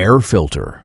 air filter.